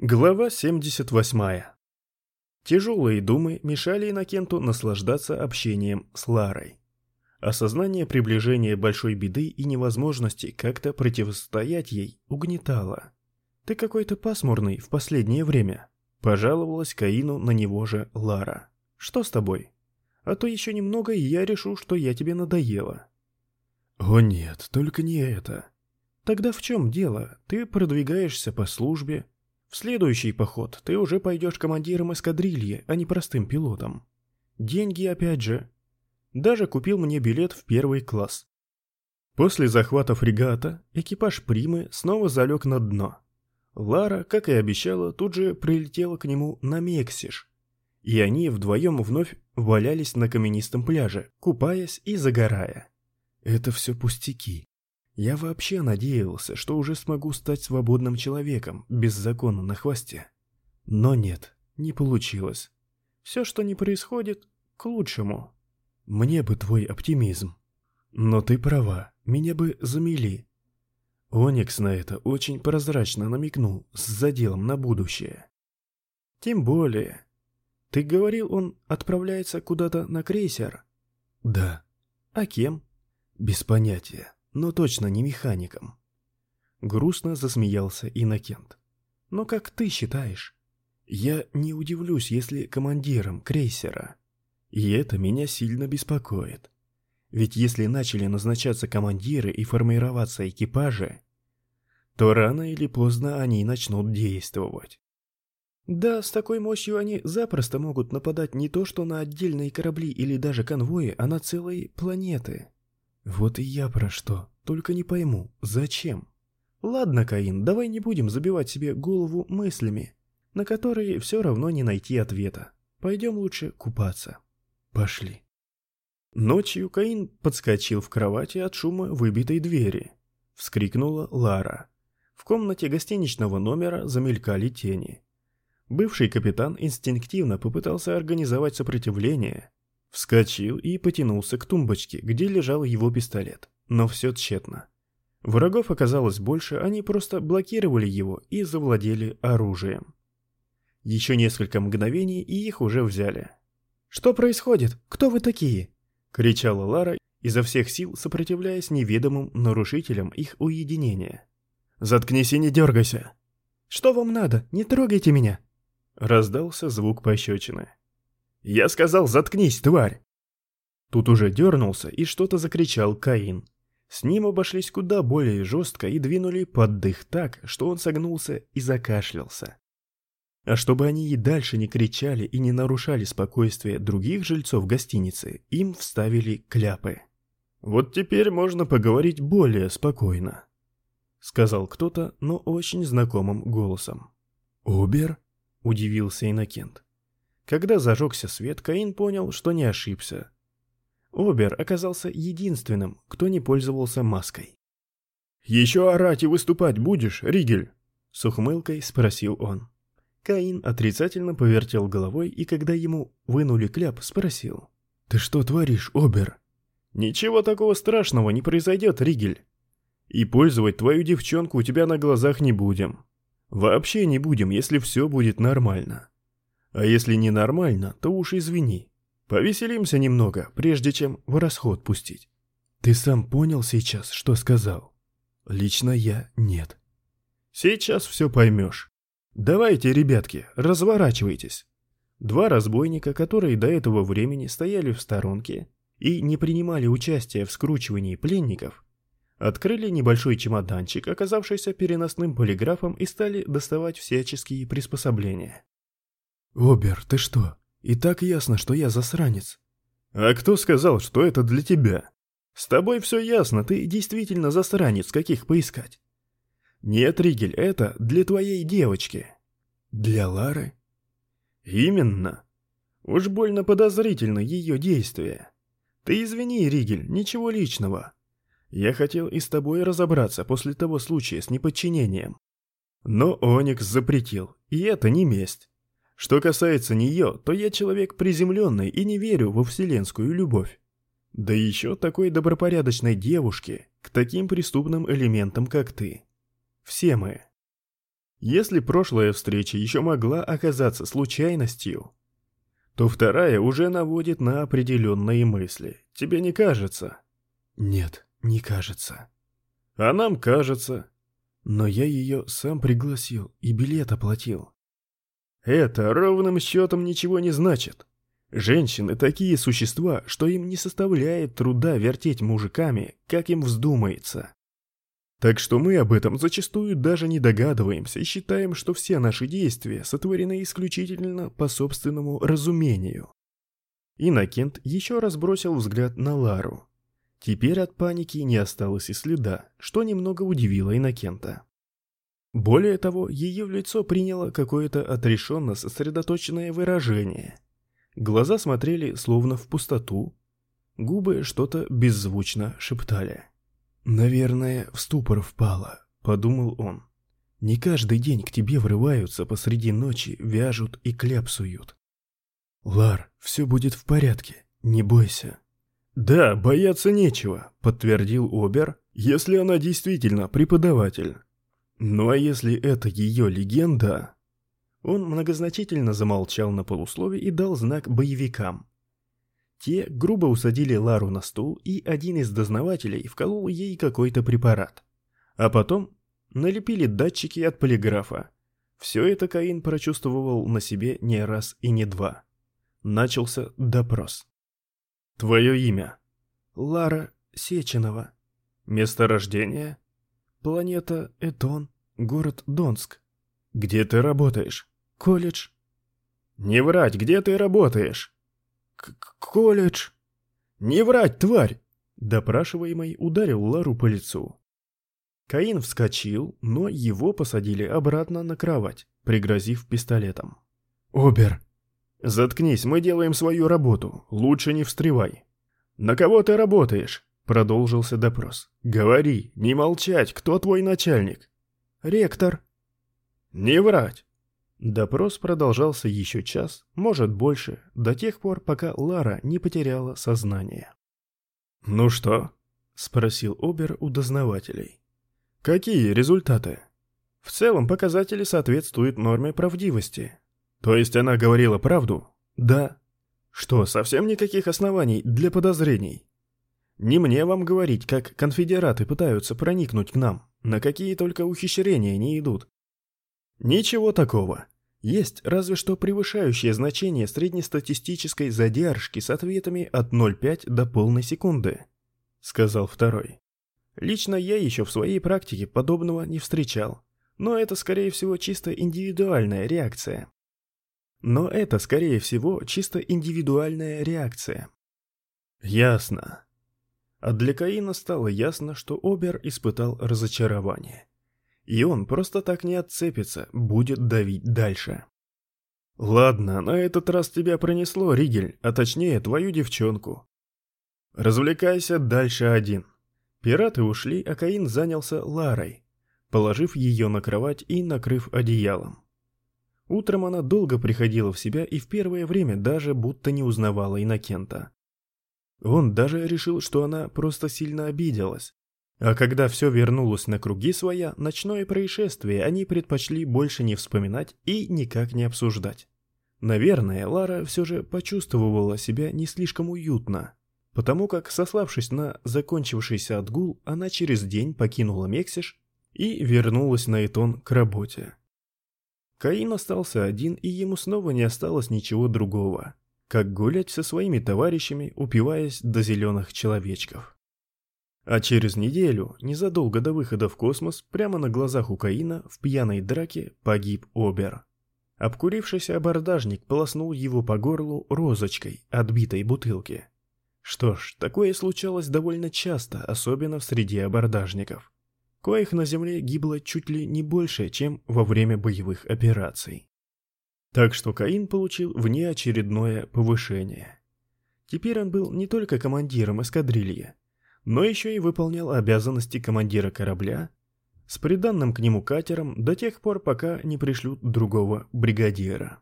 Глава 78. Тяжелые думы мешали Иннокенту наслаждаться общением с Ларой. Осознание приближения большой беды и невозможности как-то противостоять ей угнетало. «Ты какой-то пасмурный в последнее время», — пожаловалась Каину на него же Лара. «Что с тобой? А то еще немного, и я решу, что я тебе надоела». «О нет, только не это». «Тогда в чем дело? Ты продвигаешься по службе, в следующий поход ты уже пойдешь командиром эскадрильи, а не простым пилотом. Деньги опять же. Даже купил мне билет в первый класс. После захвата фрегата экипаж Примы снова залег на дно. Лара, как и обещала, тут же прилетела к нему на Мексиш. И они вдвоем вновь валялись на каменистом пляже, купаясь и загорая. Это все пустяки. Я вообще надеялся, что уже смогу стать свободным человеком, без закона на хвосте. Но нет, не получилось. Все, что не происходит, к лучшему. Мне бы твой оптимизм. Но ты права, меня бы замели. Оникс на это очень прозрачно намекнул с заделом на будущее. Тем более. Ты говорил, он отправляется куда-то на крейсер? Да. А кем? Без понятия но точно не механиком. Грустно засмеялся Иннокент. Но как ты считаешь? Я не удивлюсь, если командиром крейсера. И это меня сильно беспокоит. Ведь если начали назначаться командиры и формироваться экипажи, то рано или поздно они начнут действовать. Да, с такой мощью они запросто могут нападать не то что на отдельные корабли или даже конвои, а на целые планеты. Вот и я про что. Только не пойму, зачем? Ладно, Каин, давай не будем забивать себе голову мыслями, на которые все равно не найти ответа. Пойдем лучше купаться. Пошли. Ночью Каин подскочил в кровати от шума выбитой двери. Вскрикнула Лара. В комнате гостиничного номера замелькали тени. Бывший капитан инстинктивно попытался организовать сопротивление, Вскочил и потянулся к тумбочке, где лежал его пистолет. Но все тщетно. Врагов оказалось больше, они просто блокировали его и завладели оружием. Еще несколько мгновений, и их уже взяли. «Что происходит? Кто вы такие?» — кричала Лара, изо всех сил сопротивляясь неведомым нарушителям их уединения. «Заткнись и не дергайся!» «Что вам надо? Не трогайте меня!» Раздался звук пощечины. «Я сказал, заткнись, тварь!» Тут уже дернулся и что-то закричал Каин. С ним обошлись куда более жестко и двинули под дых так, что он согнулся и закашлялся. А чтобы они и дальше не кричали и не нарушали спокойствие других жильцов гостиницы, им вставили кляпы. «Вот теперь можно поговорить более спокойно», — сказал кто-то, но очень знакомым голосом. «Убер?» — удивился Иннокент. Когда зажегся свет, Каин понял, что не ошибся. Обер оказался единственным, кто не пользовался маской. «Еще орать и выступать будешь, Ригель?» С ухмылкой спросил он. Каин отрицательно повертел головой и, когда ему вынули кляп, спросил. «Ты что творишь, Обер?» «Ничего такого страшного не произойдет, Ригель. И пользовать твою девчонку у тебя на глазах не будем. Вообще не будем, если все будет нормально. А если ненормально, то уж извини. Повеселимся немного, прежде чем в расход пустить. Ты сам понял сейчас, что сказал? Лично я нет. Сейчас все поймешь. Давайте, ребятки, разворачивайтесь. Два разбойника, которые до этого времени стояли в сторонке и не принимали участия в скручивании пленников, открыли небольшой чемоданчик, оказавшийся переносным полиграфом, и стали доставать всяческие приспособления. «Обер, ты что? И так ясно, что я засранец». «А кто сказал, что это для тебя? С тобой все ясно, ты действительно засранец, каких поискать». «Нет, Ригель, это для твоей девочки». «Для Лары?» «Именно. Уж больно подозрительно ее действия. Ты извини, Ригель, ничего личного. Я хотел и с тобой разобраться после того случая с неподчинением. Но Оникс запретил, и это не месть. Что касается нее, то я человек приземленный и не верю во вселенскую любовь. Да еще такой добропорядочной девушке, к таким преступным элементам, как ты. Все мы. Если прошлая встреча еще могла оказаться случайностью, то вторая уже наводит на определенные мысли. Тебе не кажется? Нет, не кажется. А нам кажется. Но я ее сам пригласил и билет оплатил. Это ровным счетом ничего не значит. Женщины такие существа, что им не составляет труда вертеть мужиками, как им вздумается. Так что мы об этом зачастую даже не догадываемся и считаем, что все наши действия сотворены исключительно по собственному разумению. Иннокент еще раз бросил взгляд на Лару. Теперь от паники не осталось и следа, что немного удивило Иннокента. Более того, ее лицо приняло какое-то отрешенно сосредоточенное выражение. Глаза смотрели словно в пустоту, губы что-то беззвучно шептали. «Наверное, в ступор впала», — подумал он. «Не каждый день к тебе врываются посреди ночи, вяжут и кляпсуют». «Лар, все будет в порядке, не бойся». «Да, бояться нечего», — подтвердил Обер, «если она действительно преподаватель». «Ну а если это ее легенда...» Он многозначительно замолчал на полуслове и дал знак боевикам. Те грубо усадили Лару на стул, и один из дознавателей вколол ей какой-то препарат. А потом налепили датчики от полиграфа. Все это Каин прочувствовал на себе не раз и не два. Начался допрос. «Твое имя?» «Лара Сеченова». «Место рождения?» «Планета Этон, город Донск». «Где ты работаешь?» «Колледж». «Не врать, где ты работаешь?» К колледж. Не врать, тварь! Допрашиваемый ударил Лару по лицу. Каин вскочил, но его посадили обратно на кровать, пригрозив пистолетом. «Обер!» «Заткнись, мы делаем свою работу, лучше не встревай». «На кого ты работаешь?» — продолжился допрос. «Говори, не молчать, кто твой начальник?» «Ректор». «Не врать!» Допрос продолжался еще час, может больше, до тех пор, пока Лара не потеряла сознание. «Ну что?» — спросил Обер у дознавателей. «Какие результаты?» «В целом показатели соответствуют норме правдивости». «То есть она говорила правду?» «Да». «Что, совсем никаких оснований для подозрений?» «Не мне вам говорить, как конфедераты пытаются проникнуть к нам, на какие только ухищрения не идут. Ничего такого. Есть разве что превышающее значение среднестатистической задержки с ответами от 0,5 до полной секунды, сказал второй. Лично я еще в своей практике подобного не встречал, но это скорее всего чисто индивидуальная реакция. Но это скорее всего чисто индивидуальная реакция. Ясно. А для Каина стало ясно, что Обер испытал разочарование. И он просто так не отцепится, будет давить дальше. Ладно, на этот раз тебя пронесло, Ригель, а точнее твою девчонку. Развлекайся дальше один. Пираты ушли, а Каин занялся Ларой, положив ее на кровать и накрыв одеялом. Утром она долго приходила в себя и в первое время даже будто не узнавала Иннокента. Он даже решил, что она просто сильно обиделась, а когда все вернулось на круги своя, ночное происшествие они предпочли больше не вспоминать и никак не обсуждать. Наверное, Лара все же почувствовала себя не слишком уютно, потому как, сославшись на закончившийся отгул, она через день покинула Мексиш и вернулась на Этон к работе. Каин остался один, и ему снова не осталось ничего другого, как гулять со своими товарищами, упиваясь до зеленых человечков. А через неделю, незадолго до выхода в космос, прямо на глазах у Каина в пьяной драке погиб Обер. Обкурившийся абордажник полоснул его по горлу розочкой отбитой бутылки. Что ж, такое случалось довольно часто, особенно в среде абордажников, коих на Земле гибло чуть ли не больше, чем во время боевых операций. Так что Каин получил внеочередное повышение. Теперь он был не только командиром эскадрильи, но еще и выполнял обязанности командира корабля с приданным к нему катером до тех пор, пока не пришлют другого бригадира.